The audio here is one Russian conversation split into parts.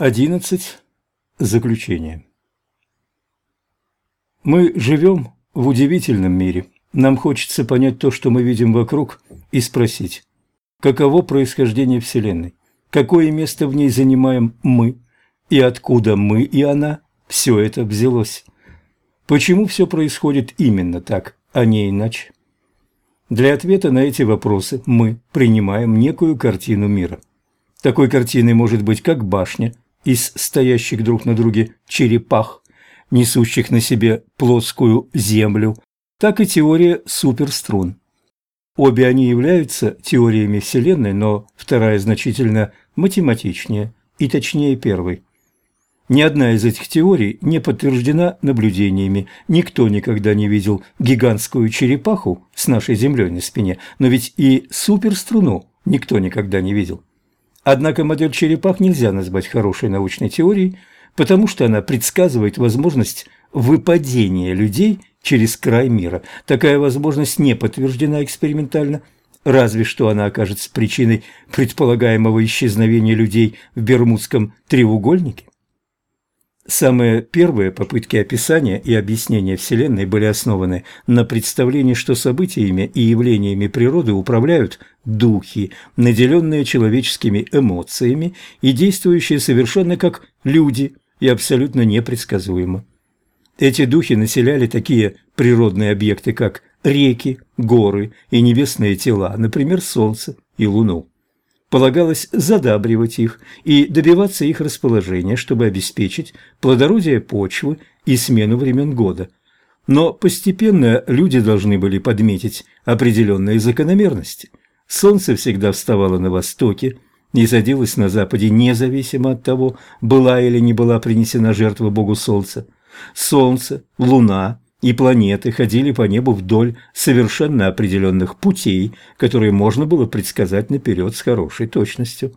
11. Заключение. Мы живем в удивительном мире. Нам хочется понять то, что мы видим вокруг, и спросить, каково происхождение Вселенной, какое место в ней занимаем мы, и откуда мы и она все это взялось. Почему все происходит именно так, а не иначе? Для ответа на эти вопросы мы принимаем некую картину мира. Такой картиной может быть как башня – из стоящих друг на друге черепах, несущих на себе плоскую землю, так и теория суперструн. Обе они являются теориями Вселенной, но вторая значительно математичнее и точнее первой. Ни одна из этих теорий не подтверждена наблюдениями. Никто никогда не видел гигантскую черепаху с нашей землей на спине, но ведь и суперструну никто никогда не видел. Однако модель черепах нельзя назвать хорошей научной теорией, потому что она предсказывает возможность выпадения людей через край мира. Такая возможность не подтверждена экспериментально, разве что она окажется причиной предполагаемого исчезновения людей в Бермудском треугольнике. Самые первые попытки описания и объяснения Вселенной были основаны на представлении, что событиями и явлениями природы управляют духи, наделенные человеческими эмоциями и действующие совершенно как люди и абсолютно непредсказуемо. Эти духи населяли такие природные объекты, как реки, горы и небесные тела, например, Солнце и Луну полагалось задабривать их и добиваться их расположения, чтобы обеспечить плодородие почвы и смену времен года. Но постепенно люди должны были подметить определенные закономерности. Солнце всегда вставало на востоке и садилось на западе, независимо от того, была или не была принесена жертва богу Солнца. Солнце, Луна и планеты ходили по небу вдоль совершенно определенных путей, которые можно было предсказать наперед с хорошей точностью.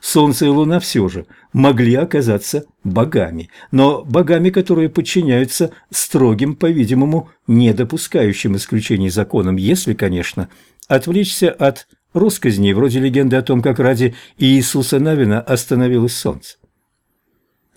Солнце и Луна все же могли оказаться богами, но богами, которые подчиняются строгим, по-видимому, не допускающим исключений законам, если, конечно, отвлечься от россказней вроде легенды о том, как ради Иисуса Навина остановилось Солнце.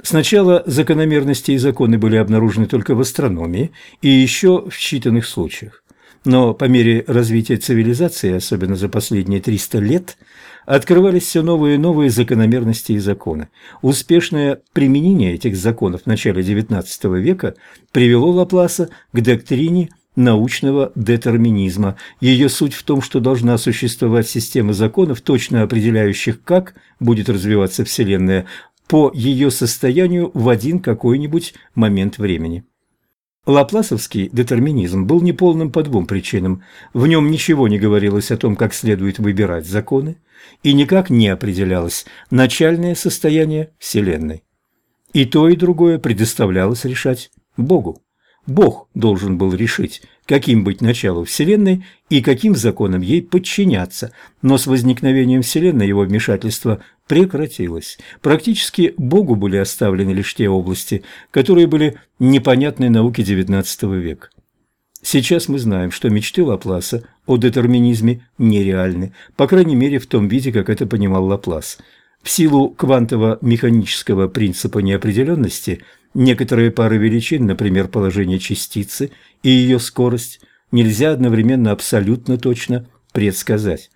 Сначала закономерности и законы были обнаружены только в астрономии и еще в считанных случаях. Но по мере развития цивилизации, особенно за последние 300 лет, открывались все новые и новые закономерности и законы. Успешное применение этих законов в начале XIX века привело Лапласа к доктрине научного детерминизма. Ее суть в том, что должна существовать система законов, точно определяющих, как будет развиваться Вселенная, по ее состоянию в один какой-нибудь момент времени. Лапласовский детерминизм был неполным по двум причинам. В нем ничего не говорилось о том, как следует выбирать законы, и никак не определялось начальное состояние Вселенной. И то, и другое предоставлялось решать Богу. Бог должен был решить, каким быть началу Вселенной и каким законам ей подчиняться, но с возникновением Вселенной его вмешательство прекратилось. Практически Богу были оставлены лишь те области, которые были непонятны науке XIX века. Сейчас мы знаем, что мечты Лапласа о детерминизме нереальны, по крайней мере в том виде, как это понимал Лаплас. В силу квантово-механического принципа неопределенности – Некоторые пары величин, например, положение частицы и ее скорость, нельзя одновременно абсолютно точно предсказать.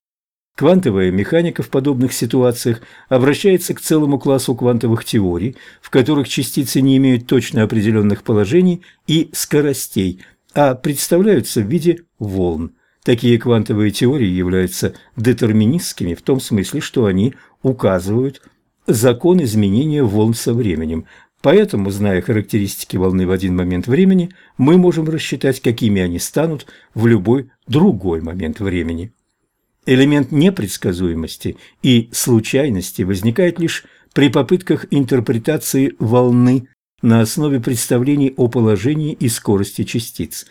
Квантовая механика в подобных ситуациях обращается к целому классу квантовых теорий, в которых частицы не имеют точно определенных положений и скоростей, а представляются в виде волн. Такие квантовые теории являются детерминистскими в том смысле, что они указывают закон изменения волн со временем, Поэтому, зная характеристики волны в один момент времени, мы можем рассчитать, какими они станут в любой другой момент времени. Элемент непредсказуемости и случайности возникает лишь при попытках интерпретации волны на основе представлений о положении и скорости частиц.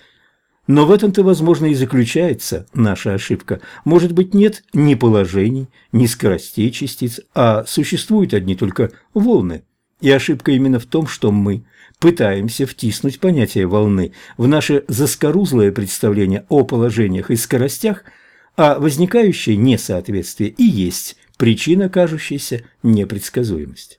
Но в этом-то, возможно, и заключается наша ошибка. Может быть, нет ни положений, ни скоростей частиц, а существуют одни только волны – и ошибка именно в том, что мы пытаемся втиснуть понятие волны в наше заскорузлое представление о положениях и скоростях, а возникающее несоответствие и есть причина кажущейся непредсказуемости.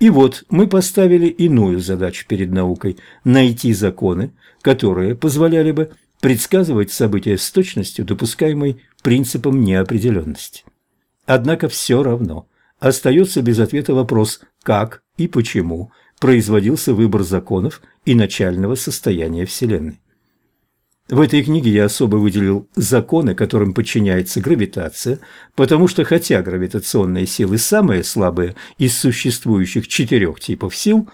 И вот мы поставили иную задачу перед наукой – найти законы, которые позволяли бы предсказывать события с точностью, допускаемой принципом неопределенности. Однако все равно остается без ответа вопрос, как и почему производился выбор законов и начального состояния Вселенной. В этой книге я особо выделил законы, которым подчиняется гравитация, потому что хотя гравитационные силы самые слабые из существующих четырех типов сил,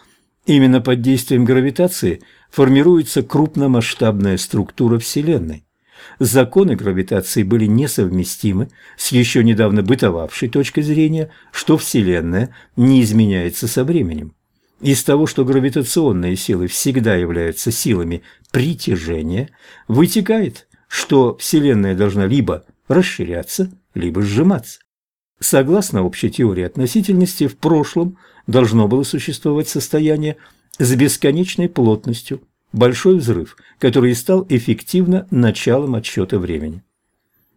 именно под действием гравитации формируется крупномасштабная структура Вселенной. Законы гравитации были несовместимы с еще недавно бытовавшей точкой зрения, что Вселенная не изменяется со временем. Из того, что гравитационные силы всегда являются силами притяжения, вытекает, что Вселенная должна либо расширяться, либо сжиматься. Согласно общей теории относительности, в прошлом должно было существовать состояние с бесконечной плотностью, большой взрыв, который стал эффективно началом отсчета времени.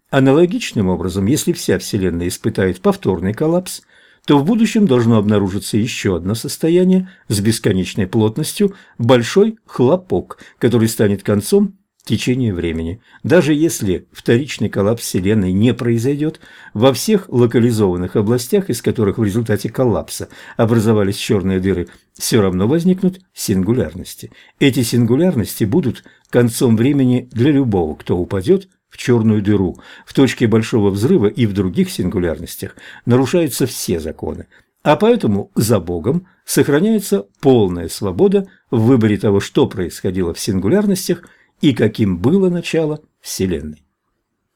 Аналогичным образом, если вся Вселенная испытает повторный коллапс – то в будущем должно обнаружиться еще одно состояние с бесконечной плотностью – большой хлопок, который станет концом течения времени. Даже если вторичный коллапс Вселенной не произойдет, во всех локализованных областях, из которых в результате коллапса образовались черные дыры, все равно возникнут сингулярности. Эти сингулярности будут концом времени для любого, кто упадет в черную дыру. В точке Большого Взрыва и в других сингулярностях нарушаются все законы, а поэтому за Богом сохраняется полная свобода в выборе того, что происходило в сингулярностях и каким было начало Вселенной.